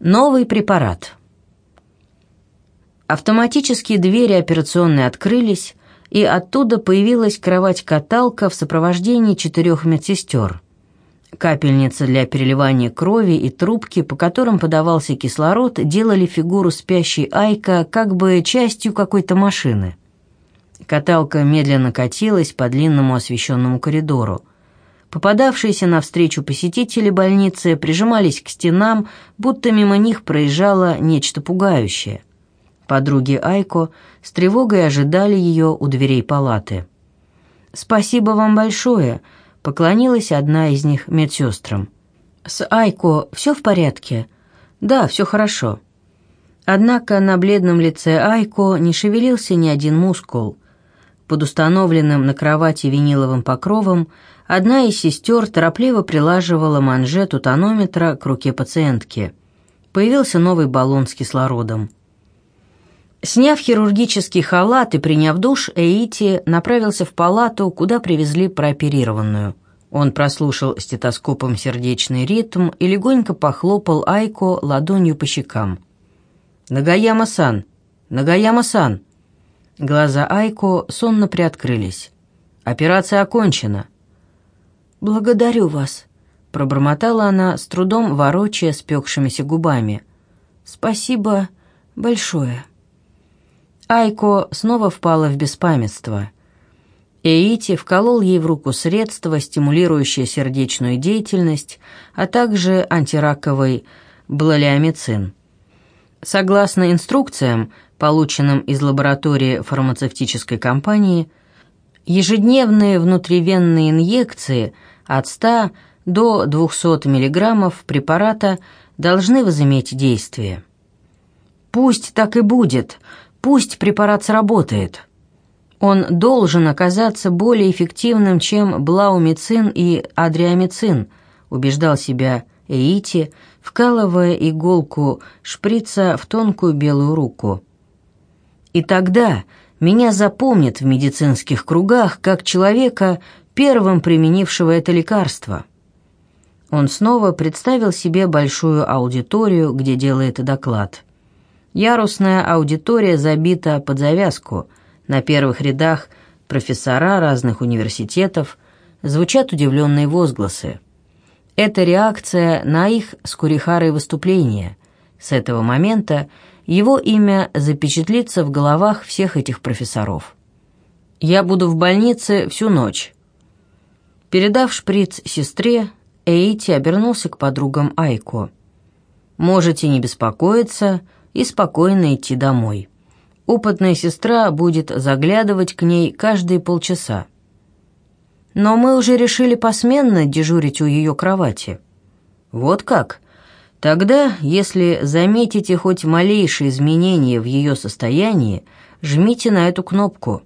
Новый препарат. Автоматические двери операционной открылись, и оттуда появилась кровать-каталка в сопровождении четырех медсестер. Капельница для переливания крови и трубки, по которым подавался кислород, делали фигуру спящей Айка как бы частью какой-то машины. Каталка медленно катилась по длинному освещенному коридору. Попадавшиеся навстречу посетители больницы прижимались к стенам, будто мимо них проезжало нечто пугающее. Подруги Айко с тревогой ожидали ее у дверей палаты. «Спасибо вам большое», — поклонилась одна из них медсестрам. «С Айко все в порядке?» «Да, все хорошо». Однако на бледном лице Айко не шевелился ни один мускул. Под установленным на кровати виниловым покровом Одна из сестер торопливо прилаживала манжету тонометра к руке пациентки. Появился новый баллон с кислородом. Сняв хирургический халат и приняв душ, Эйти направился в палату, куда привезли прооперированную. Он прослушал стетоскопом сердечный ритм и легонько похлопал Айко ладонью по щекам. «Нагаяма-сан! Нагаяма-сан!» Глаза Айко сонно приоткрылись. «Операция окончена!» «Благодарю вас», — пробормотала она, с трудом ворочая спекшимися губами. «Спасибо большое». Айко снова впала в беспамятство. Эйти вколол ей в руку средство, стимулирующее сердечную деятельность, а также антираковый блалиомицин. Согласно инструкциям, полученным из лаборатории фармацевтической компании, ежедневные внутривенные инъекции – от 100 до 200 мг препарата должны возыметь действие. Пусть так и будет, пусть препарат сработает. Он должен оказаться более эффективным, чем блаумицин и адриамицин, убеждал себя Эйти, вкалывая иголку шприца в тонкую белую руку. И тогда меня запомнят в медицинских кругах как человека, первым применившего это лекарство. Он снова представил себе большую аудиторию, где делает доклад. Ярусная аудитория забита под завязку. На первых рядах профессора разных университетов звучат удивленные возгласы. Это реакция на их с выступления. С этого момента его имя запечатлится в головах всех этих профессоров. «Я буду в больнице всю ночь. Передав шприц сестре, Эйти обернулся к подругам Айко. «Можете не беспокоиться и спокойно идти домой. Опытная сестра будет заглядывать к ней каждые полчаса. Но мы уже решили посменно дежурить у ее кровати». «Вот как?» Тогда, если заметите хоть малейшие изменения в ее состоянии, жмите на эту кнопку.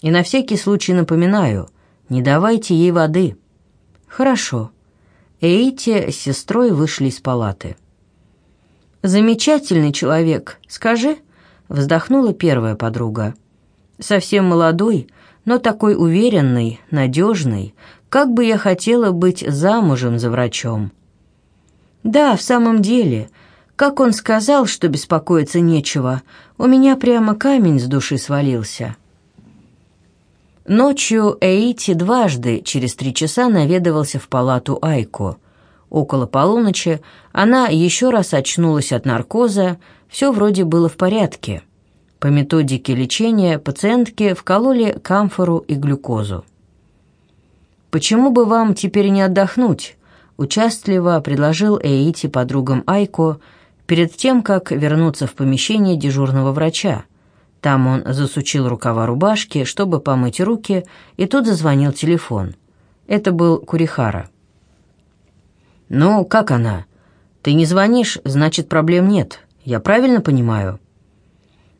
И на всякий случай напоминаю – не давайте ей воды». «Хорошо». Эйти с сестрой вышли из палаты. «Замечательный человек, скажи», — вздохнула первая подруга. «Совсем молодой, но такой уверенный, надежный, как бы я хотела быть замужем за врачом». «Да, в самом деле, как он сказал, что беспокоиться нечего, у меня прямо камень с души свалился». Ночью Эйти дважды через три часа наведывался в палату Айко. Около полуночи она еще раз очнулась от наркоза, все вроде было в порядке. По методике лечения пациентке вкололи камфору и глюкозу. «Почему бы вам теперь не отдохнуть?» – участливо предложил Эйти подругам Айко перед тем, как вернуться в помещение дежурного врача – там он засучил рукава рубашки, чтобы помыть руки, и тут зазвонил телефон. Это был Курихара. «Ну, как она? Ты не звонишь, значит, проблем нет. Я правильно понимаю?»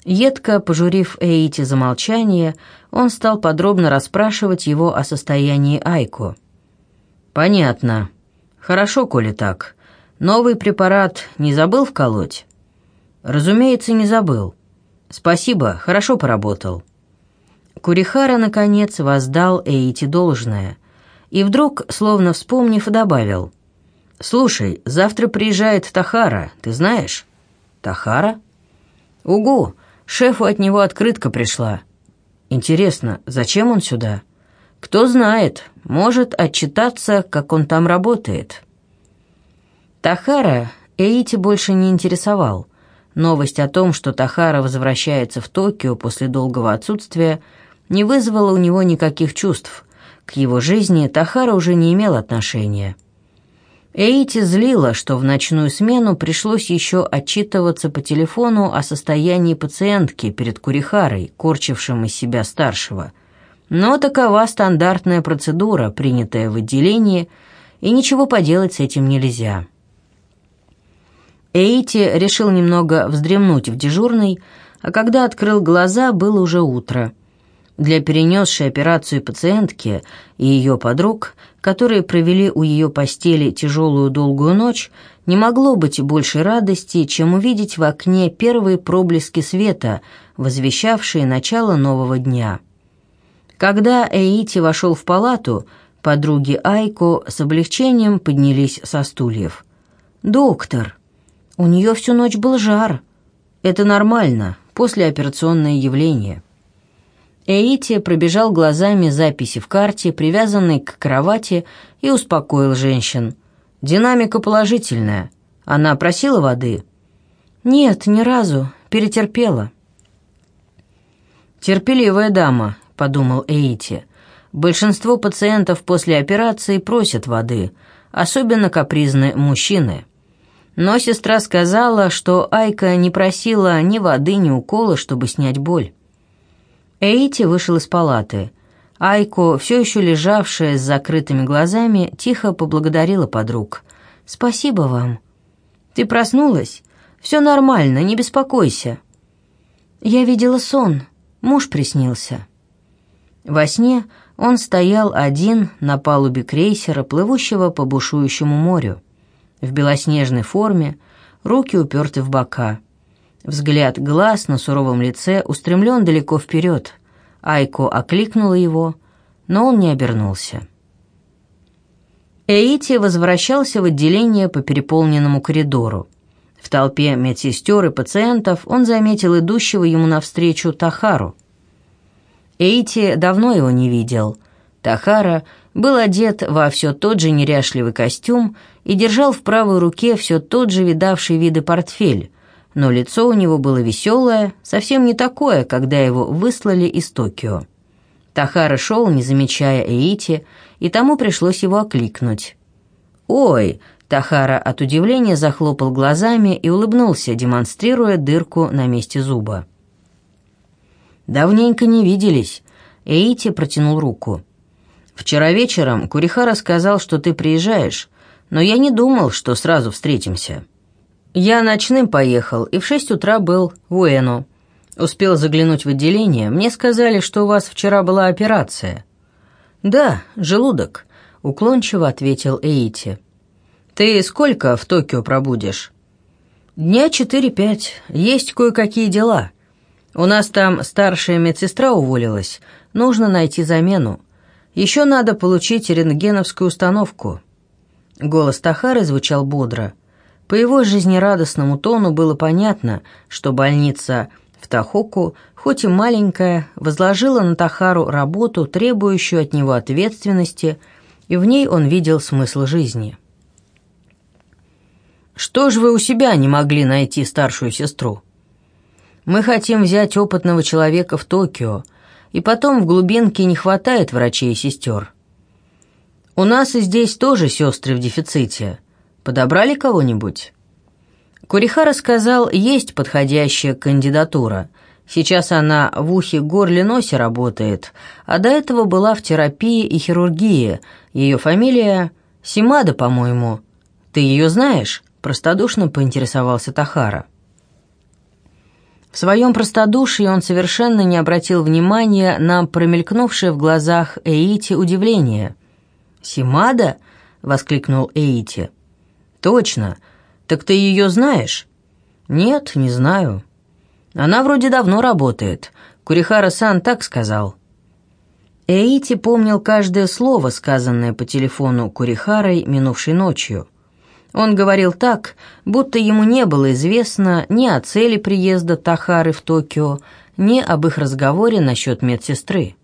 Едко пожурив Эйти за молчание, он стал подробно расспрашивать его о состоянии Айко. «Понятно. Хорошо, коли так. Новый препарат не забыл вколоть?» «Разумеется, не забыл. «Спасибо, хорошо поработал». Курихара, наконец, воздал Эйти должное. И вдруг, словно вспомнив, добавил. «Слушай, завтра приезжает Тахара, ты знаешь?» «Тахара?» «Угу, шефу от него открытка пришла. Интересно, зачем он сюда?» «Кто знает, может отчитаться, как он там работает». Тахара Эйти больше не интересовал. Новость о том, что Тахара возвращается в Токио после долгого отсутствия, не вызвала у него никаких чувств. К его жизни Тахара уже не имел отношения. Эйти злила, что в ночную смену пришлось еще отчитываться по телефону о состоянии пациентки перед Курихарой, корчившим из себя старшего. Но такова стандартная процедура, принятая в отделении, и ничего поделать с этим нельзя. Эйти решил немного вздремнуть в дежурной, а когда открыл глаза, было уже утро. Для перенесшей операцию пациентки и ее подруг, которые провели у ее постели тяжелую долгую ночь, не могло быть большей радости, чем увидеть в окне первые проблески света, возвещавшие начало нового дня. Когда Эйти вошел в палату, подруги Айко с облегчением поднялись со стульев. «Доктор!» У нее всю ночь был жар. Это нормально, послеоперационное явление. Эйти пробежал глазами записи в карте, привязанной к кровати, и успокоил женщин. Динамика положительная. Она просила воды? Нет, ни разу. Перетерпела. Терпеливая дама, подумал Эйти. Большинство пациентов после операции просят воды, особенно капризные мужчины. Но сестра сказала, что Айка не просила ни воды, ни укола, чтобы снять боль. Эйти вышел из палаты. Айко, все еще лежавшая с закрытыми глазами, тихо поблагодарила подруг. «Спасибо вам». «Ты проснулась? Все нормально, не беспокойся». «Я видела сон. Муж приснился». Во сне он стоял один на палубе крейсера, плывущего по бушующему морю в белоснежной форме, руки уперты в бока. Взгляд глаз на суровом лице устремлен далеко вперед. Айко окликнула его, но он не обернулся. Эйти возвращался в отделение по переполненному коридору. В толпе медсестер и пациентов он заметил идущего ему навстречу Тахару. Эйти давно его не видел. Тахара был одет во все тот же неряшливый костюм и держал в правой руке все тот же видавший виды портфель, но лицо у него было веселое, совсем не такое, когда его выслали из Токио. Тахара шел, не замечая Эити, и тому пришлось его окликнуть. «Ой!» — Тахара от удивления захлопал глазами и улыбнулся, демонстрируя дырку на месте зуба. «Давненько не виделись», — Эити протянул руку. Вчера вечером Курихара сказал, что ты приезжаешь, но я не думал, что сразу встретимся. Я ночным поехал и в шесть утра был в Уэну. Успел заглянуть в отделение, мне сказали, что у вас вчера была операция. Да, желудок, уклончиво ответил Эйти. Ты сколько в Токио пробудешь? Дня четыре-пять. Есть кое-какие дела. У нас там старшая медсестра уволилась. Нужно найти замену. Еще надо получить рентгеновскую установку». Голос Тахары звучал бодро. По его жизнерадостному тону было понятно, что больница в Тахоку, хоть и маленькая, возложила на Тахару работу, требующую от него ответственности, и в ней он видел смысл жизни. «Что же вы у себя не могли найти старшую сестру?» «Мы хотим взять опытного человека в Токио, и потом в глубинке не хватает врачей и сестер. У нас и здесь тоже сестры в дефиците. Подобрали кого-нибудь?» Курихара сказал, есть подходящая кандидатура. Сейчас она в ухе, горле, носе работает, а до этого была в терапии и хирургии. Ее фамилия Симада, по-моему. Ты ее знаешь?» Простодушно поинтересовался Тахара. В своем простодушии он совершенно не обратил внимания на промелькнувшее в глазах Эити удивление. «Симада?» — воскликнул Эити. «Точно. Так ты ее знаешь?» «Нет, не знаю. Она вроде давно работает. Курихара-сан так сказал». Эити помнил каждое слово, сказанное по телефону Курихарой минувшей ночью. Он говорил так, будто ему не было известно ни о цели приезда Тахары в Токио, ни об их разговоре насчет медсестры.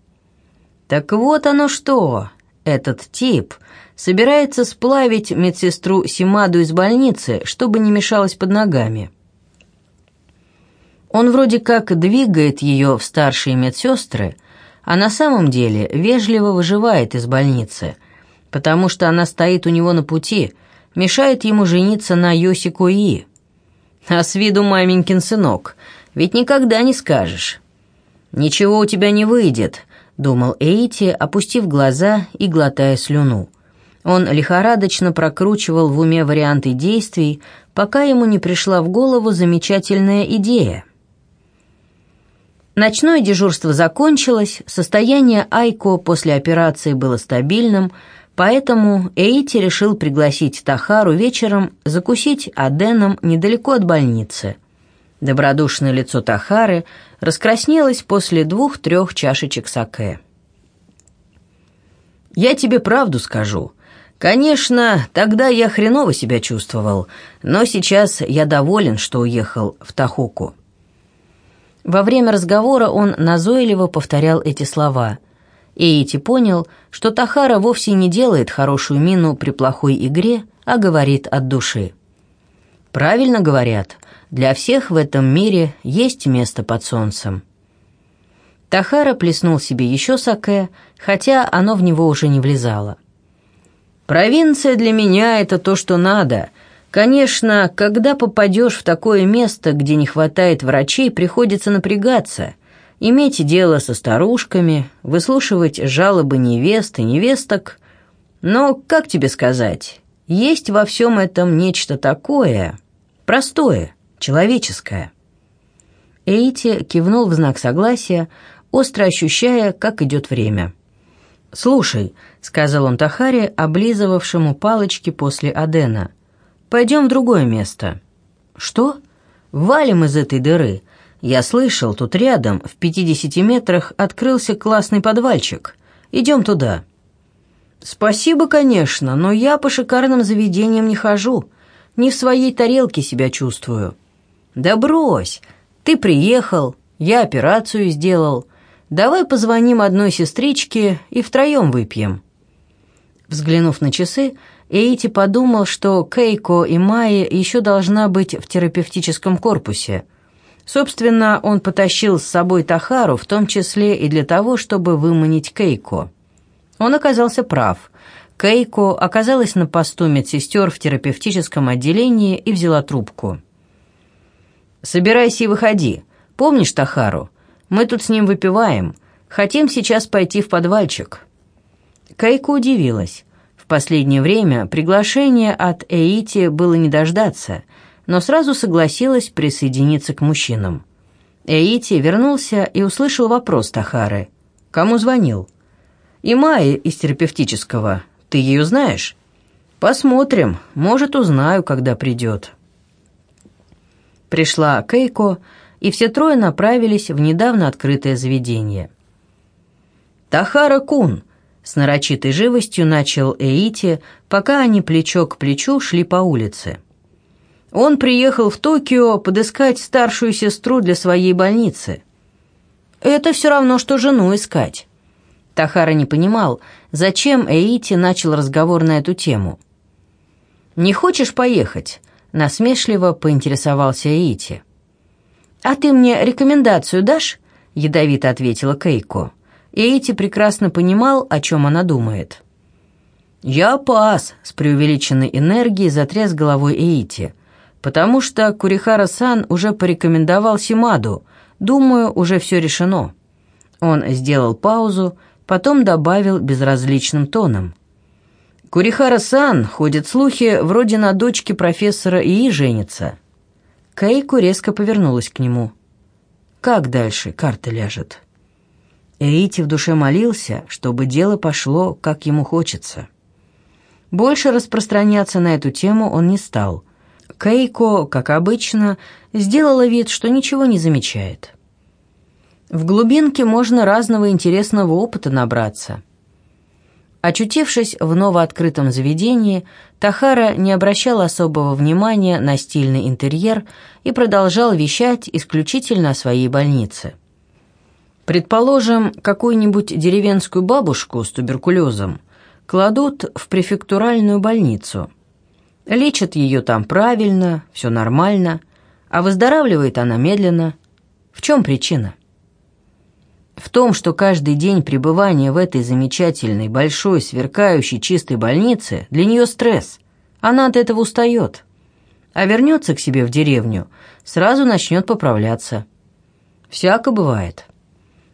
Так вот оно что, этот тип собирается сплавить медсестру Симаду из больницы, чтобы не мешалась под ногами. Он вроде как двигает ее в старшие медсестры, а на самом деле вежливо выживает из больницы, потому что она стоит у него на пути – мешает ему жениться на Йосико И. А с виду маменькин сынок, ведь никогда не скажешь. «Ничего у тебя не выйдет», — думал Эйти, опустив глаза и глотая слюну. Он лихорадочно прокручивал в уме варианты действий, пока ему не пришла в голову замечательная идея. Ночное дежурство закончилось, состояние Айко после операции было стабильным, Поэтому Эйти решил пригласить Тахару вечером закусить аденом недалеко от больницы. Добродушное лицо Тахары раскраснелось после двух-трех чашечек саке. «Я тебе правду скажу. Конечно, тогда я хреново себя чувствовал, но сейчас я доволен, что уехал в Тахоку». Во время разговора он назойливо повторял эти слова – Эйти понял, что Тахара вовсе не делает хорошую мину при плохой игре, а говорит от души. Правильно говорят, для всех в этом мире есть место под солнцем. Тахара плеснул себе еще саке, хотя оно в него уже не влезало. «Провинция для меня — это то, что надо. Конечно, когда попадешь в такое место, где не хватает врачей, приходится напрягаться иметь дело со старушками, выслушивать жалобы невест и невесток. Но, как тебе сказать, есть во всем этом нечто такое, простое, человеческое. Эйти кивнул в знак согласия, остро ощущая, как идет время. «Слушай», — сказал он Тахаре, облизывавшему палочки после Адена, — «пойдем в другое место». «Что? Валим из этой дыры. Я слышал, тут рядом, в пятидесяти метрах, открылся классный подвальчик. Идем туда». «Спасибо, конечно, но я по шикарным заведениям не хожу. Не в своей тарелке себя чувствую». «Да брось! Ты приехал, я операцию сделал. Давай позвоним одной сестричке и втроем выпьем». Взглянув на часы, Эйти подумал, что Кейко и Майя еще должна быть в терапевтическом корпусе – Собственно, он потащил с собой Тахару, в том числе и для того, чтобы выманить Кейко. Он оказался прав. Кейко оказалась на посту медсестер в терапевтическом отделении и взяла трубку. «Собирайся и выходи. Помнишь Тахару? Мы тут с ним выпиваем. Хотим сейчас пойти в подвальчик». Кейко удивилась. В последнее время приглашение от Эити было не дождаться – но сразу согласилась присоединиться к мужчинам. Эйти вернулся и услышал вопрос Тахары. «Кому звонил?» «Имае из терапевтического. Ты ее знаешь?» «Посмотрим. Может, узнаю, когда придет». Пришла Кейко, и все трое направились в недавно открытое заведение. «Тахара Кун!» — с нарочитой живостью начал Эйти, пока они плечо к плечу шли по улице. Он приехал в Токио подыскать старшую сестру для своей больницы. Это все равно, что жену искать. Тахара не понимал, зачем Эйти начал разговор на эту тему. «Не хочешь поехать?» — насмешливо поинтересовался Эйти. «А ты мне рекомендацию дашь?» — ядовито ответила Кейко. Эйти прекрасно понимал, о чем она думает. «Я пас!» — с преувеличенной энергией затряс головой Эйти потому что Курихара-сан уже порекомендовал Симаду. Думаю, уже все решено». Он сделал паузу, потом добавил безразличным тоном. «Курихара-сан, ходят слухи, вроде на дочке профессора Ии женится». Кейку резко повернулась к нему. «Как дальше карта ляжет?» Эйти в душе молился, чтобы дело пошло, как ему хочется. Больше распространяться на эту тему он не стал – Кейко, как обычно, сделала вид, что ничего не замечает. В глубинке можно разного интересного опыта набраться. Очутившись в новооткрытом заведении, Тахара не обращал особого внимания на стильный интерьер и продолжал вещать исключительно о своей больнице. Предположим, какую-нибудь деревенскую бабушку с туберкулезом кладут в префектуральную больницу. Лечат ее там правильно, все нормально, а выздоравливает она медленно. В чем причина? В том, что каждый день пребывания в этой замечательной, большой, сверкающей, чистой больнице для нее стресс. Она от этого устает. А вернется к себе в деревню, сразу начнет поправляться. Всяко бывает.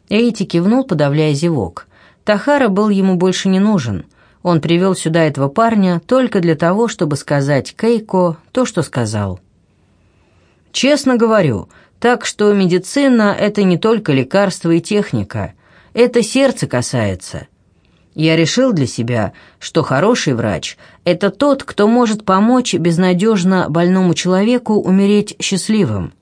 Эйти кивнул, подавляя зевок. Тахара был ему больше не нужен. Он привел сюда этого парня только для того, чтобы сказать Кейко то, что сказал. «Честно говорю, так что медицина – это не только лекарства и техника, это сердце касается. Я решил для себя, что хороший врач – это тот, кто может помочь безнадежно больному человеку умереть счастливым.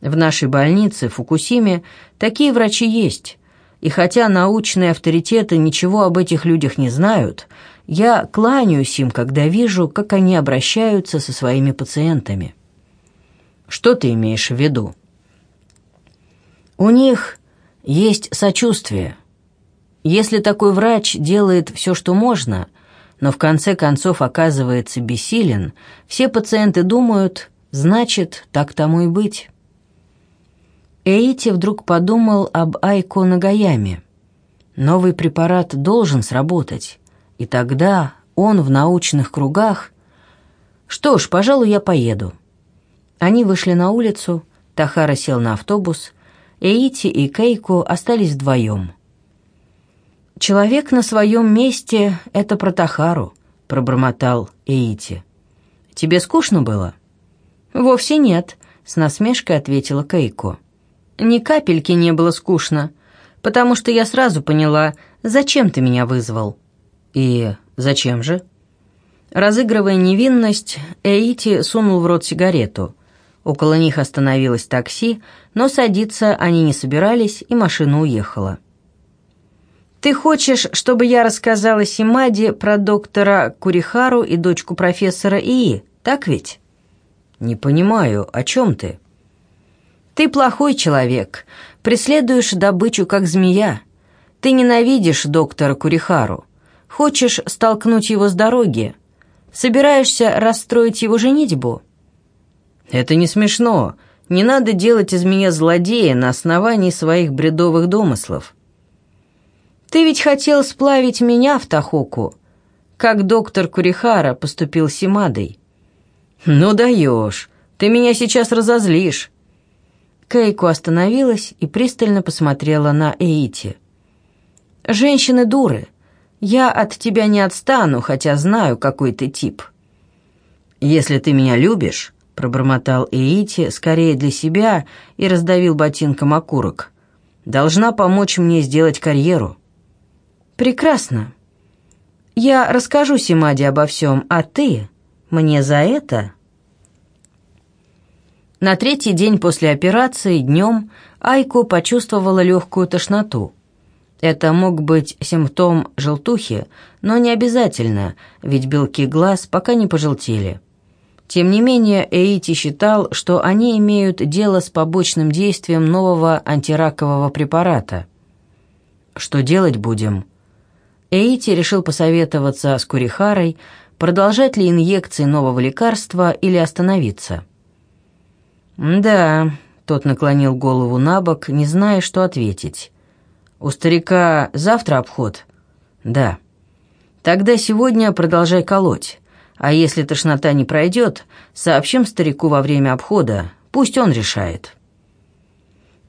В нашей больнице, в Фукусиме, такие врачи есть. И хотя научные авторитеты ничего об этих людях не знают, я кланяюсь им, когда вижу, как они обращаются со своими пациентами. Что ты имеешь в виду? У них есть сочувствие. Если такой врач делает все, что можно, но в конце концов оказывается бессилен, все пациенты думают, значит, так тому и быть. Эйти вдруг подумал об Айко Нагаяме. Новый препарат должен сработать, и тогда он в научных кругах... Что ж, пожалуй, я поеду. Они вышли на улицу, Тахара сел на автобус — Эйти и Кейко остались вдвоем. «Человек на своем месте — это Протахару», — пробормотал Эйти. «Тебе скучно было?» «Вовсе нет», — с насмешкой ответила Кейко. «Ни капельки не было скучно, потому что я сразу поняла, зачем ты меня вызвал». «И зачем же?» Разыгрывая невинность, Эйти сунул в рот сигарету — Около них остановилось такси, но садиться они не собирались, и машина уехала. «Ты хочешь, чтобы я рассказала Симаде про доктора Курихару и дочку профессора Ии, так ведь?» «Не понимаю, о чем ты?» «Ты плохой человек, преследуешь добычу, как змея. Ты ненавидишь доктора Курихару, хочешь столкнуть его с дороги, собираешься расстроить его женитьбу». «Это не смешно. Не надо делать из меня злодея на основании своих бредовых домыслов». «Ты ведь хотел сплавить меня в Тахоку, как доктор Курихара поступил с Симадой». «Ну даешь, ты меня сейчас разозлишь». Кейку остановилась и пристально посмотрела на Эйти. «Женщины дуры. Я от тебя не отстану, хотя знаю, какой ты тип». «Если ты меня любишь, пробормотал Эйти скорее для себя и раздавил ботинком окурок. «Должна помочь мне сделать карьеру». «Прекрасно. Я расскажу Симаде обо всем, а ты мне за это...» На третий день после операции, днем, Айко почувствовала легкую тошноту. Это мог быть симптом желтухи, но не обязательно, ведь белки глаз пока не пожелтели. Тем не менее, Эйти считал, что они имеют дело с побочным действием нового антиракового препарата. Что делать будем? Эйти решил посоветоваться с Курихарой, продолжать ли инъекции нового лекарства или остановиться. «Да», — тот наклонил голову на бок, не зная, что ответить. «У старика завтра обход?» «Да». «Тогда сегодня продолжай колоть. А если тошнота не пройдет, сообщим старику во время обхода, пусть он решает».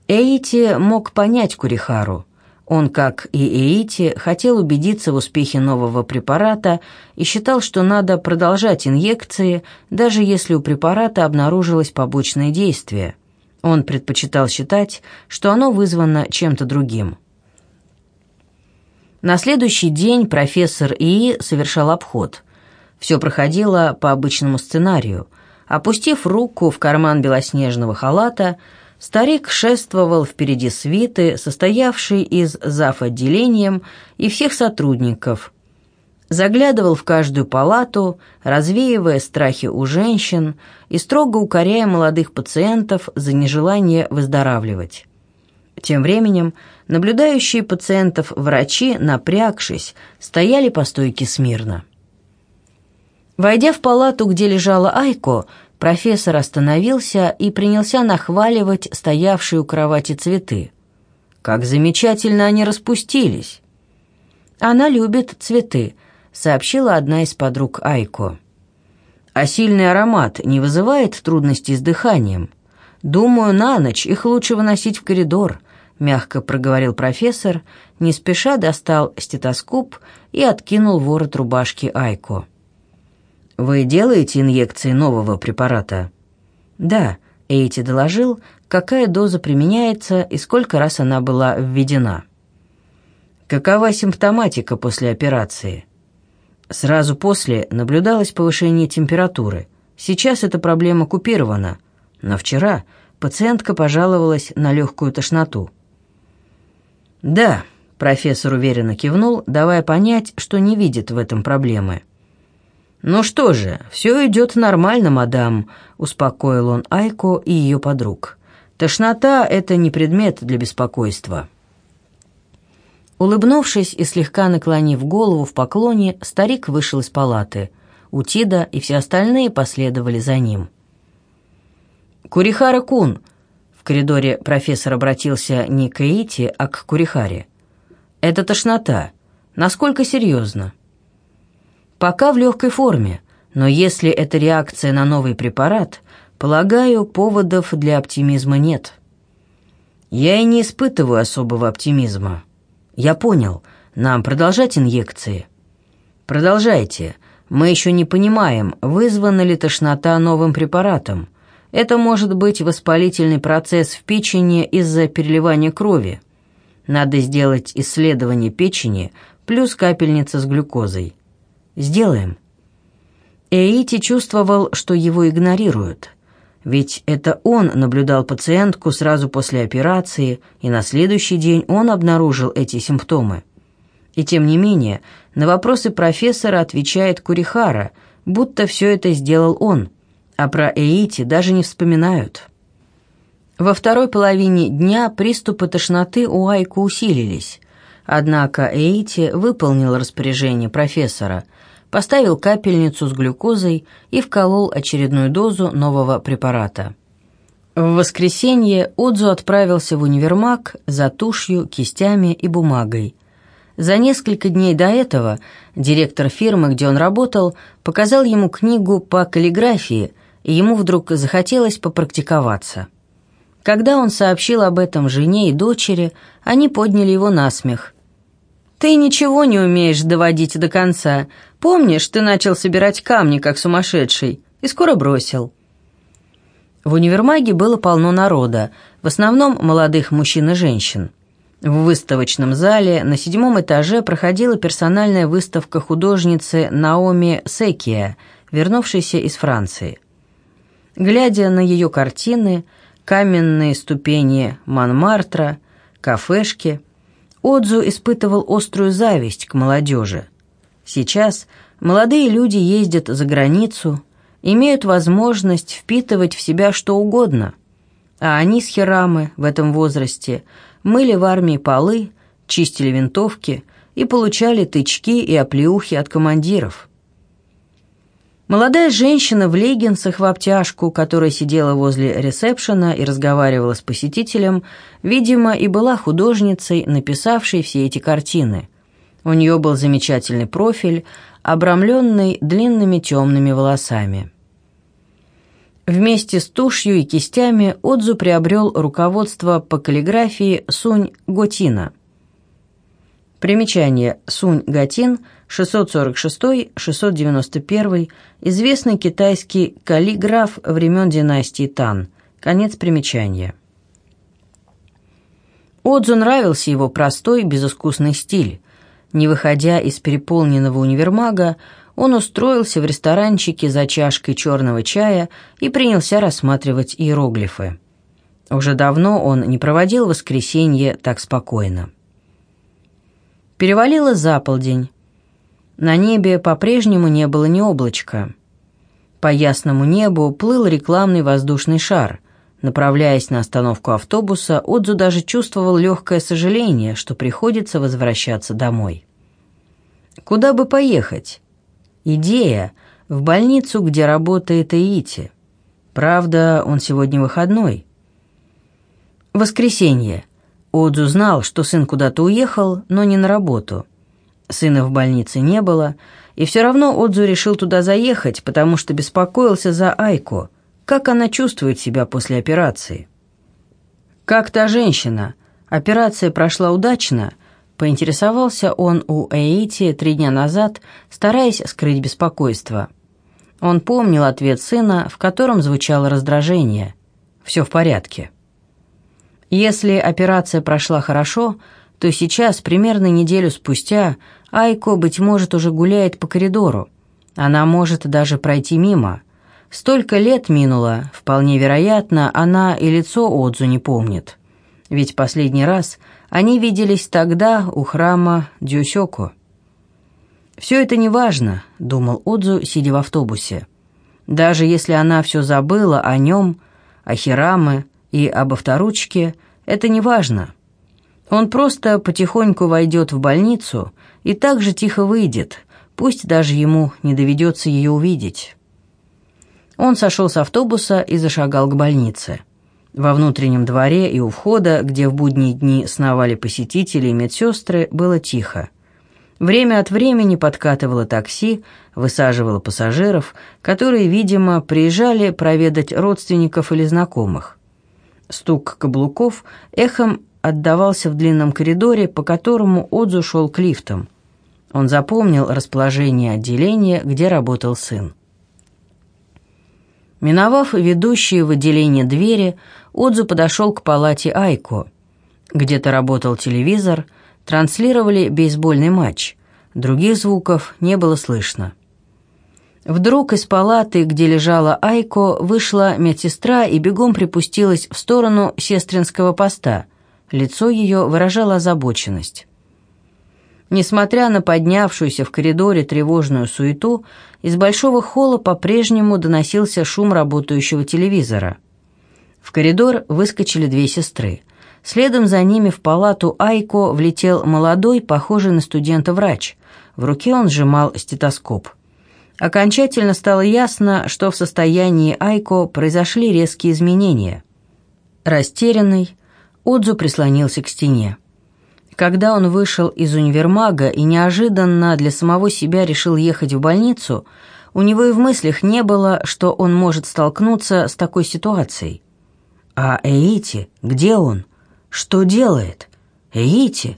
Эйти мог понять Курихару. Он, как и Эйти, хотел убедиться в успехе нового препарата и считал, что надо продолжать инъекции, даже если у препарата обнаружилось побочное действие. Он предпочитал считать, что оно вызвано чем-то другим. На следующий день профессор ИИ совершал обход – все проходило по обычному сценарию. Опустив руку в карман белоснежного халата, старик шествовал впереди свиты, состоявшей из зав. отделением и всех сотрудников. заглядывал в каждую палату, развеивая страхи у женщин и строго укоряя молодых пациентов за нежелание выздоравливать. Тем временем наблюдающие пациентов врачи, напрягшись, стояли по стойке смирно. Войдя в палату, где лежала Айко, профессор остановился и принялся нахваливать стоявшие у кровати цветы. Как замечательно они распустились! Она любит цветы, сообщила одна из подруг Айко. А сильный аромат не вызывает трудностей с дыханием. Думаю, на ночь их лучше выносить в коридор, мягко проговорил профессор, не спеша достал стетоскоп и откинул ворот рубашки Айко. «Вы делаете инъекции нового препарата?» «Да», — Эйти доложил, какая доза применяется и сколько раз она была введена. «Какова симптоматика после операции?» Сразу после наблюдалось повышение температуры. Сейчас эта проблема купирована, но вчера пациентка пожаловалась на легкую тошноту. «Да», — профессор уверенно кивнул, давая понять, что не видит в этом проблемы. «Ну что же, все идет нормально, мадам», — успокоил он Айко и ее подруг. «Тошнота — это не предмет для беспокойства». Улыбнувшись и слегка наклонив голову в поклоне, старик вышел из палаты. Утида и все остальные последовали за ним. «Курихара-кун!» В коридоре профессор обратился не к Эйти, а к Курихаре. «Это тошнота. Насколько серьезно?» Пока в легкой форме, но если это реакция на новый препарат, полагаю, поводов для оптимизма нет. Я и не испытываю особого оптимизма. Я понял, нам продолжать инъекции? Продолжайте. Мы еще не понимаем, вызвана ли тошнота новым препаратом. Это может быть воспалительный процесс в печени из-за переливания крови. Надо сделать исследование печени плюс капельница с глюкозой. Сделаем». Эйти чувствовал, что его игнорируют. Ведь это он наблюдал пациентку сразу после операции, и на следующий день он обнаружил эти симптомы. И тем не менее, на вопросы профессора отвечает Курихара, будто все это сделал он, а про Эйти даже не вспоминают. Во второй половине дня приступы тошноты у Айку усилились, однако Эйти выполнил распоряжение профессора – поставил капельницу с глюкозой и вколол очередную дозу нового препарата. В воскресенье Отзу отправился в универмаг за тушью, кистями и бумагой. За несколько дней до этого директор фирмы, где он работал, показал ему книгу по каллиграфии, и ему вдруг захотелось попрактиковаться. Когда он сообщил об этом жене и дочери, они подняли его на смех – ты ничего не умеешь доводить до конца. Помнишь, ты начал собирать камни, как сумасшедший, и скоро бросил». В универмаге было полно народа, в основном молодых мужчин и женщин. В выставочном зале на седьмом этаже проходила персональная выставка художницы Наоми Секия, вернувшейся из Франции. Глядя на ее картины, каменные ступени Монмартра, кафешки – Отзу испытывал острую зависть к молодежи. Сейчас молодые люди ездят за границу, имеют возможность впитывать в себя что угодно, а они с Хирамы в этом возрасте мыли в армии полы, чистили винтовки и получали тычки и оплеухи от командиров. Молодая женщина в леггинсах в обтяжку, которая сидела возле ресепшена и разговаривала с посетителем, видимо, и была художницей, написавшей все эти картины. У нее был замечательный профиль, обрамленный длинными темными волосами. Вместе с тушью и кистями Отзу приобрел руководство по каллиграфии Сунь Готина. Примечание Сунь Готин – 646-691, известный китайский каллиграф времен династии Тан. Конец примечания. Отзу нравился его простой, безыскусный стиль. Не выходя из переполненного универмага, он устроился в ресторанчике за чашкой черного чая и принялся рассматривать иероглифы. Уже давно он не проводил воскресенье так спокойно. Перевалило за полдень. На небе по-прежнему не было ни облачка. По ясному небу плыл рекламный воздушный шар. Направляясь на остановку автобуса, Отзу даже чувствовал легкое сожаление, что приходится возвращаться домой. Куда бы поехать? Идея — в больницу, где работает Эйти. Правда, он сегодня выходной. Воскресенье. Отзу знал, что сын куда-то уехал, но не на работу. Сына в больнице не было, и все равно Отзу решил туда заехать, потому что беспокоился за Айко, как она чувствует себя после операции. «Как та женщина? Операция прошла удачно?» Поинтересовался он у Эйти три дня назад, стараясь скрыть беспокойство. Он помнил ответ сына, в котором звучало раздражение. «Все в порядке». Если операция прошла хорошо, то сейчас, примерно неделю спустя, Айко, быть может, уже гуляет по коридору. Она может даже пройти мимо. Столько лет минуло, вполне вероятно, она и лицо Отзу не помнит. Ведь последний раз они виделись тогда у храма Дюсёко. «Все это не важно», — думал Отзу, сидя в автобусе. «Даже если она все забыла о нем, о Хираме и об авторучке, это не важно. Он просто потихоньку войдет в больницу и так же тихо выйдет, пусть даже ему не доведется ее увидеть». Он сошел с автобуса и зашагал к больнице. Во внутреннем дворе и у входа, где в будние дни сновали посетители и медсестры, было тихо. Время от времени подкатывало такси, высаживало пассажиров, которые, видимо, приезжали проведать родственников или знакомых. Стук каблуков эхом отдавался в длинном коридоре, по которому Отзу шел к лифтам. Он запомнил расположение отделения, где работал сын. Миновав ведущие в отделение двери, Отзу подошел к палате Айко. Где-то работал телевизор, транслировали бейсбольный матч. Других звуков не было слышно. Вдруг из палаты, где лежала Айко, вышла медсестра и бегом припустилась в сторону сестринского поста. Лицо ее выражало озабоченность. Несмотря на поднявшуюся в коридоре тревожную суету, из большого холла по-прежнему доносился шум работающего телевизора. В коридор выскочили две сестры. Следом за ними в палату Айко влетел молодой, похожий на студента врач. В руке он сжимал стетоскоп. Окончательно стало ясно, что в состоянии Айко произошли резкие изменения. Растерянный, Отзу прислонился к стене. Когда он вышел из универмага и неожиданно для самого себя решил ехать в больницу, у него и в мыслях не было, что он может столкнуться с такой ситуацией. А Эйти, где он? Что делает? Эйти?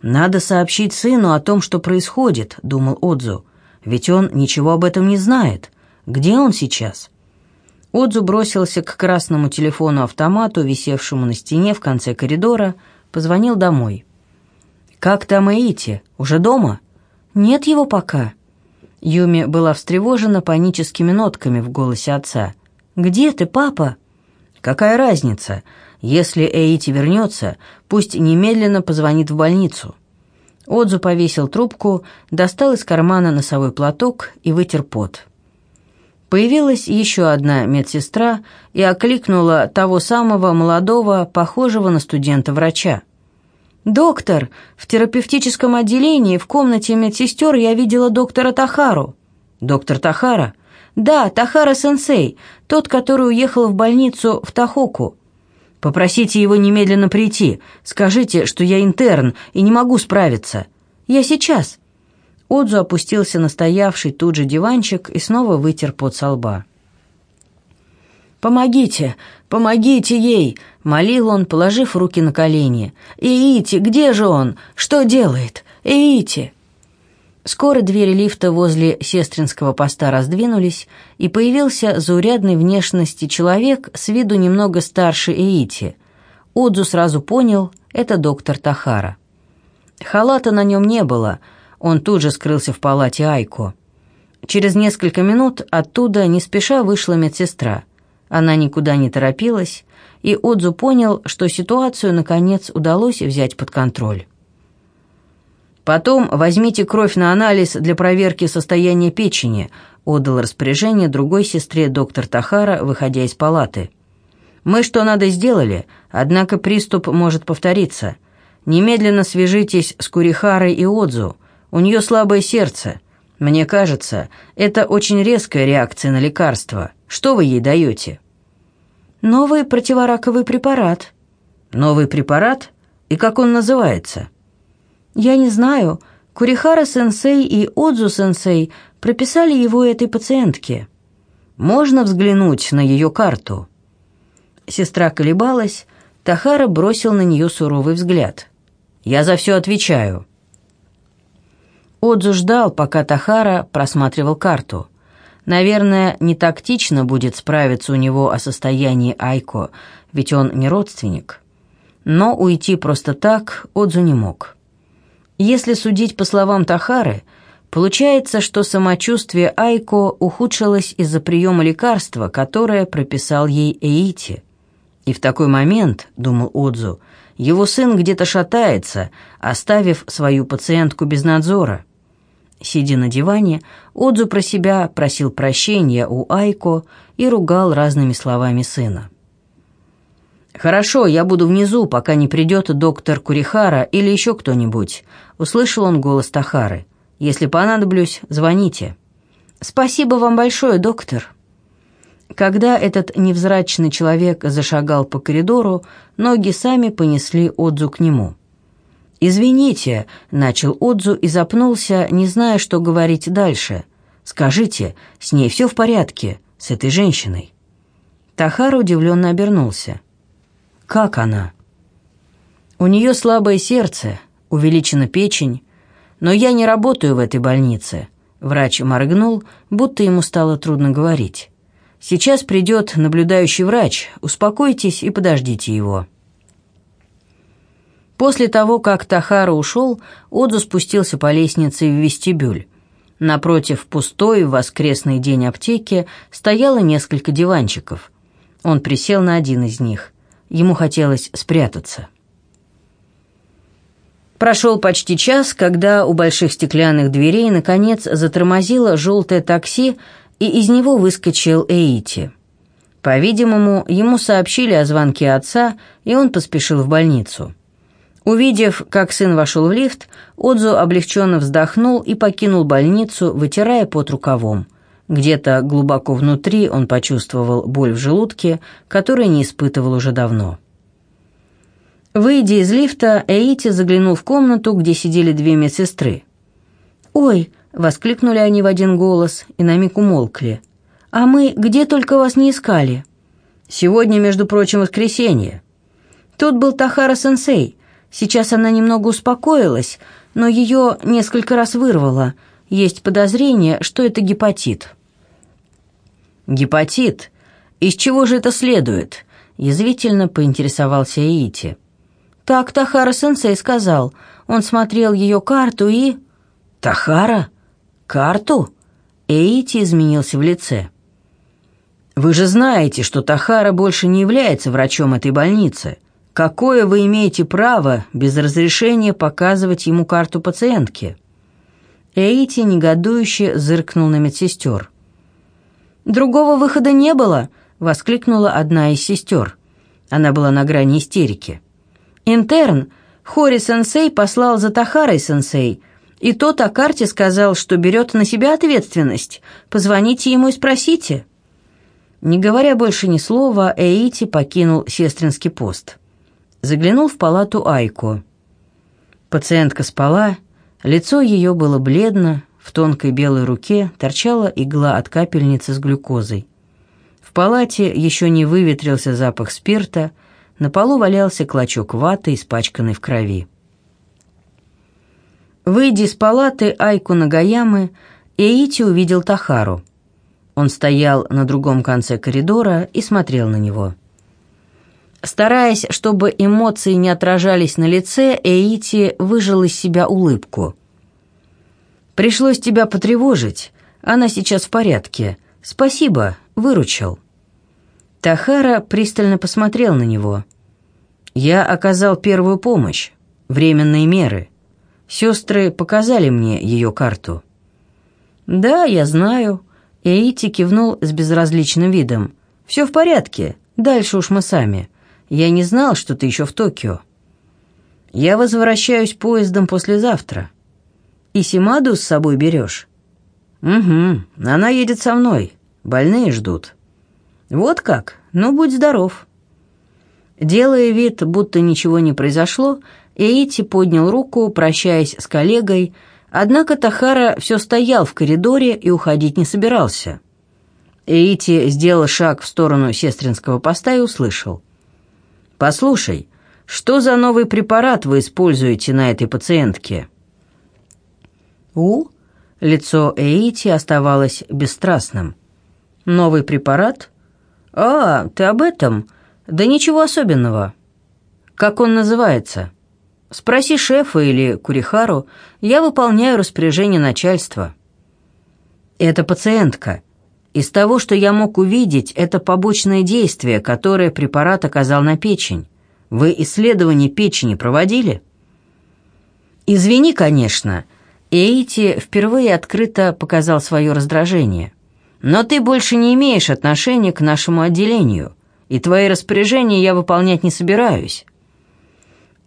Надо сообщить сыну о том, что происходит, думал Отзу, ведь он ничего об этом не знает. Где он сейчас? Отзу бросился к красному телефону-автомату, висевшему на стене в конце коридора, позвонил домой. «Как там Эйти? Уже дома?» «Нет его пока». Юми была встревожена паническими нотками в голосе отца. «Где ты, папа?» «Какая разница? Если Эйти вернется, пусть немедленно позвонит в больницу». Отзу повесил трубку, достал из кармана носовой платок и вытер пот. Появилась еще одна медсестра и окликнула того самого молодого, похожего на студента-врача. «Доктор, в терапевтическом отделении в комнате медсестер я видела доктора Тахару». «Доктор Тахара?» «Да, Тахара-сенсей, тот, который уехал в больницу в Тахоку». «Попросите его немедленно прийти. Скажите, что я интерн и не могу справиться». «Я сейчас». Отзу опустился на стоявший тут же диванчик и снова вытер пот со лба. «Помогите! Помогите ей!» — молил он, положив руки на колени. «Иити, где же он? Что делает? Иити!» Скоро двери лифта возле сестринского поста раздвинулись, и появился заурядной внешности человек с виду немного старше Иити. Отзу сразу понял — это доктор Тахара. Халата на нем не было, он тут же скрылся в палате Айко. Через несколько минут оттуда не спеша вышла медсестра — она никуда не торопилась, и Отзу понял, что ситуацию, наконец, удалось взять под контроль. Потом возьмите кровь на анализ для проверки состояния печени», отдал распоряжение другой сестре доктор Тахара, выходя из палаты. «Мы что надо сделали, однако приступ может повториться. Немедленно свяжитесь с Курихарой и Отзу. У нее слабое сердце. Мне кажется, это очень резкая реакция на лекарство. Что вы ей даете?» «Новый противораковый препарат». «Новый препарат? И как он называется?» «Я не знаю. Курихара-сенсей и Отзу-сенсей прописали его этой пациентке». «Можно взглянуть на ее карту?» Сестра колебалась, Тахара бросил на нее суровый взгляд. «Я за все отвечаю». Отзу ждал, пока Тахара просматривал карту. Наверное, не тактично будет справиться у него о состоянии Айко, ведь он не родственник. Но уйти просто так Отзу не мог. Если судить по словам Тахары, получается, что самочувствие Айко ухудшилось из-за приема лекарства, которое прописал ей Эити. И в такой момент, думал Отзу, его сын где-то шатается, оставив свою пациентку без надзора. Сидя на диване, Отзу про себя просил прощения у Айко и ругал разными словами сына. «Хорошо, я буду внизу, пока не придет доктор Курихара или еще кто-нибудь», — услышал он голос Тахары. «Если понадоблюсь, звоните». «Спасибо вам большое, доктор». Когда этот невзрачный человек зашагал по коридору, ноги сами понесли Отзу к нему. «Извините», — начал Отзу и запнулся, не зная, что говорить дальше. «Скажите, с ней все в порядке, с этой женщиной?» Тахара удивленно обернулся. Как она? У нее слабое сердце, увеличена печень, но я не работаю в этой больнице. Врач моргнул, будто ему стало трудно говорить. Сейчас придет наблюдающий врач, успокойтесь и подождите его. После того, как Тахара ушел, Отзу спустился по лестнице в вестибюль. Напротив пустой в воскресный день аптеки стояло несколько диванчиков. Он присел на один из них. Ему хотелось спрятаться. Прошел почти час, когда у больших стеклянных дверей наконец затормозило желтое такси, и из него выскочил Эйти. По-видимому, ему сообщили о звонке отца, и он поспешил в больницу. Увидев, как сын вошел в лифт, Отзу облегченно вздохнул и покинул больницу, вытирая под рукавом. Где-то глубоко внутри он почувствовал боль в желудке, которую не испытывал уже давно. Выйдя из лифта, Эйти заглянул в комнату, где сидели две медсестры. «Ой!» — воскликнули они в один голос и на миг умолкли. «А мы где только вас не искали?» «Сегодня, между прочим, воскресенье». Тут был Тахара-сенсей. Сейчас она немного успокоилась, но ее несколько раз вырвало. Есть подозрение, что это гепатит. «Гепатит? Из чего же это следует?» — язвительно поинтересовался Иити. «Так Тахара-сенсей сказал. Он смотрел ее карту и...» «Тахара? Карту?» Эйти изменился в лице. «Вы же знаете, что Тахара больше не является врачом этой больницы. Какое вы имеете право без разрешения показывать ему карту пациентки?» Эйти негодующе зыркнул на медсестер. «Другого выхода не было!» — воскликнула одна из сестер. Она была на грани истерики. «Интерн, Хори-сенсей послал за Тахарой-сенсей, и тот о карте сказал, что берет на себя ответственность. Позвоните ему и спросите». Не говоря больше ни слова, Эйти покинул сестринский пост. Заглянул в палату Айко. Пациентка спала, лицо ее было бледно, в тонкой белой руке торчала игла от капельницы с глюкозой. В палате еще не выветрился запах спирта, на полу валялся клочок ваты, испачканный в крови. Выйдя из палаты Айку Нагаямы, Эйти увидел Тахару. Он стоял на другом конце коридора и смотрел на него. Стараясь, чтобы эмоции не отражались на лице, Эйти выжил из себя улыбку – Пришлось тебя потревожить. Она сейчас в порядке. Спасибо, выручил». Тахара пристально посмотрел на него. «Я оказал первую помощь. Временные меры. Сестры показали мне ее карту». «Да, я знаю». Эйти кивнул с безразличным видом. «Все в порядке. Дальше уж мы сами. Я не знал, что ты еще в Токио». «Я возвращаюсь поездом послезавтра». «И Симаду с собой берешь?» «Угу, она едет со мной. Больные ждут». «Вот как? Ну, будь здоров». Делая вид, будто ничего не произошло, Эйти поднял руку, прощаясь с коллегой, однако Тахара все стоял в коридоре и уходить не собирался. Эйти сделал шаг в сторону сестринского поста и услышал. «Послушай, что за новый препарат вы используете на этой пациентке?» «У?» Лицо Эйти оставалось бесстрастным. «Новый препарат?» «А, ты об этом?» «Да ничего особенного». «Как он называется?» «Спроси шефа или Курихару. Я выполняю распоряжение начальства». «Это пациентка. Из того, что я мог увидеть, это побочное действие, которое препарат оказал на печень. Вы исследование печени проводили?» «Извини, конечно». Эйти впервые открыто показал свое раздражение. «Но ты больше не имеешь отношения к нашему отделению и твои распоряжения я выполнять не собираюсь».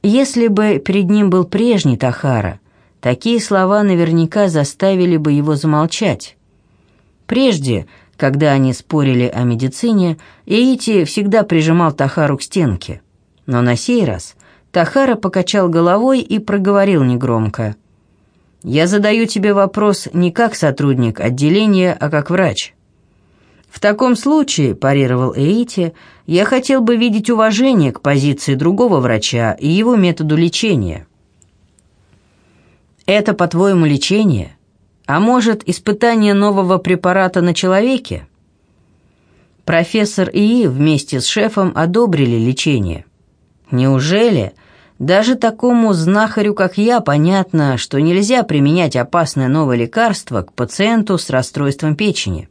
Если бы перед ним был прежний Тахара, такие слова наверняка заставили бы его замолчать. Прежде, когда они спорили о медицине, Эйти всегда прижимал Тахару к стенке. Но на сей раз Тахара покачал головой и проговорил негромко. «Я задаю тебе вопрос не как сотрудник отделения, а как врач. «В таком случае», – парировал Эйти, – «я хотел бы видеть уважение к позиции другого врача и его методу лечения». «Это, по-твоему, лечение? А может, испытание нового препарата на человеке?» Профессор ИИ вместе с шефом одобрили лечение. Неужели даже такому знахарю, как я, понятно, что нельзя применять опасное новое лекарство к пациенту с расстройством печени?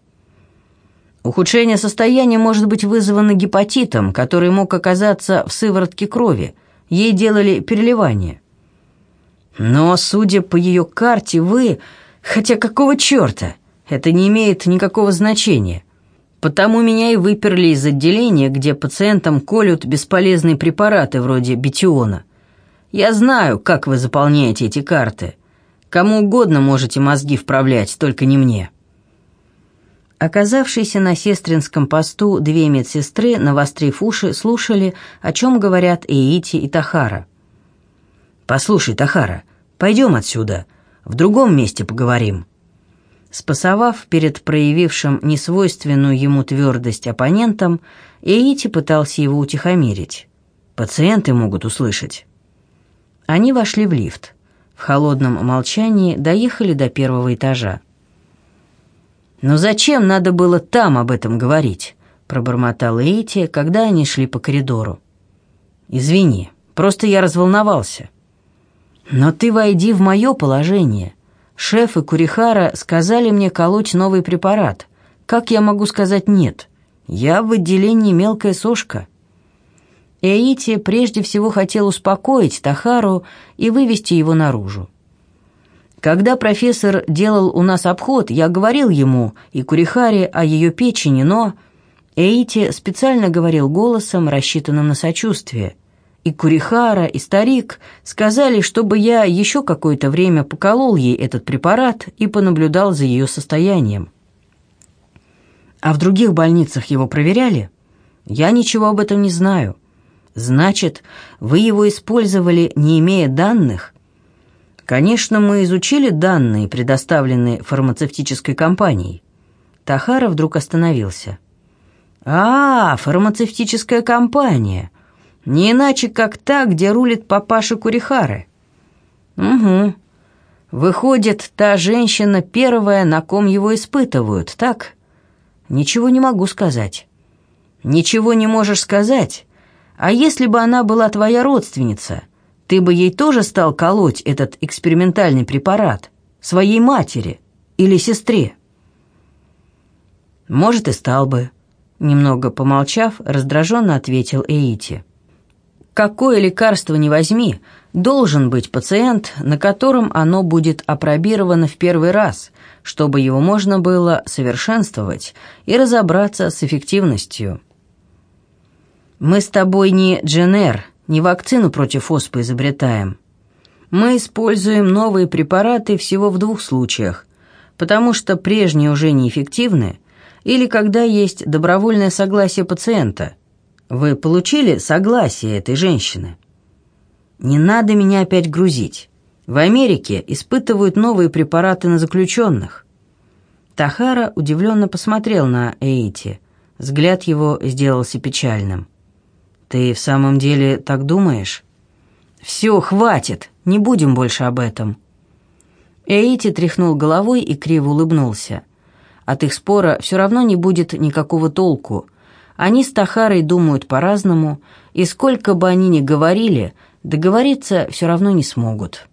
Ухудшение состояния может быть вызвано гепатитом, который мог оказаться в сыворотке крови. Ей делали переливание. Но, судя по ее карте, вы... Хотя какого черта? Это не имеет никакого значения. Потому меня и выперли из отделения, где пациентам колют бесполезные препараты вроде бетиона. Я знаю, как вы заполняете эти карты. Кому угодно можете мозги вправлять, только не мне. Оказавшиеся на сестринском посту две медсестры, навострив уши, слушали, о чем говорят Эйти и Тахара. «Послушай, Тахара, пойдем отсюда, в другом месте поговорим». Спасовав перед проявившим несвойственную ему твердость оппонентом, Эйти пытался его утихомирить. «Пациенты могут услышать». Они вошли в лифт. В холодном молчании доехали до первого этажа. «Но зачем надо было там об этом говорить?» — пробормотал Эйти, когда они шли по коридору. «Извини, просто я разволновался». «Но ты войди в мое положение. Шеф и Курихара сказали мне колоть новый препарат. Как я могу сказать «нет»? Я в отделении мелкая сошка». Эйти прежде всего хотел успокоить Тахару и вывести его наружу. Когда профессор делал у нас обход, я говорил ему и Курихаре о ее печени, но... Эйти специально говорил голосом, рассчитанным на сочувствие. И Курихара, и старик сказали, чтобы я еще какое-то время поколол ей этот препарат и понаблюдал за ее состоянием. А в других больницах его проверяли? Я ничего об этом не знаю. Значит, вы его использовали, не имея данных? Конечно, мы изучили данные, предоставленные фармацевтической компанией. Тахара вдруг остановился. А, фармацевтическая компания. Не иначе, как та, где рулит папаша Курихары. Угу. Выходит, та женщина первая, на ком его испытывают, так? Ничего не могу сказать. Ничего не можешь сказать? А если бы она была твоя родственница — ты бы ей тоже стал колоть этот экспериментальный препарат? Своей матери или сестре?» «Может, и стал бы», — немного помолчав, раздраженно ответил Эйти. Какое лекарство не возьми, должен быть пациент, на котором оно будет опробировано в первый раз, чтобы его можно было совершенствовать и разобраться с эффективностью. Мы с тобой не Дженер, не вакцину против оспы изобретаем. Мы используем новые препараты всего в двух случаях, потому что прежние уже неэффективны, или когда есть добровольное согласие пациента. Вы получили согласие этой женщины? Не надо меня опять грузить. В Америке испытывают новые препараты на заключенных. Тахара удивленно посмотрел на Эйти. Взгляд его сделался печальным. «Ты в самом деле так думаешь?» «Все, хватит, не будем больше об этом». Эйти тряхнул головой и криво улыбнулся. От их спора все равно не будет никакого толку. Они с Тахарой думают по-разному, и сколько бы они ни говорили, договориться все равно не смогут.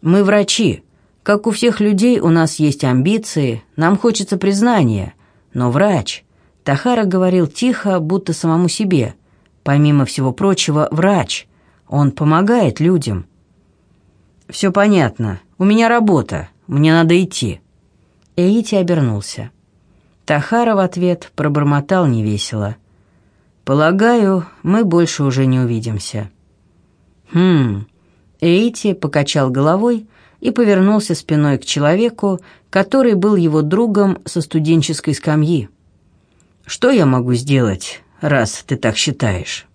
«Мы врачи. Как у всех людей у нас есть амбиции, нам хочется признания. Но врач...» Тахара говорил тихо, будто самому себе. Помимо всего прочего, врач. Он помогает людям. «Все понятно. У меня работа. Мне надо идти». Эйти обернулся. Тахара в ответ пробормотал невесело. «Полагаю, мы больше уже не увидимся». «Хм...» Эйти покачал головой и повернулся спиной к человеку, который был его другом со студенческой скамьи. «Что я могу сделать, раз ты так считаешь?»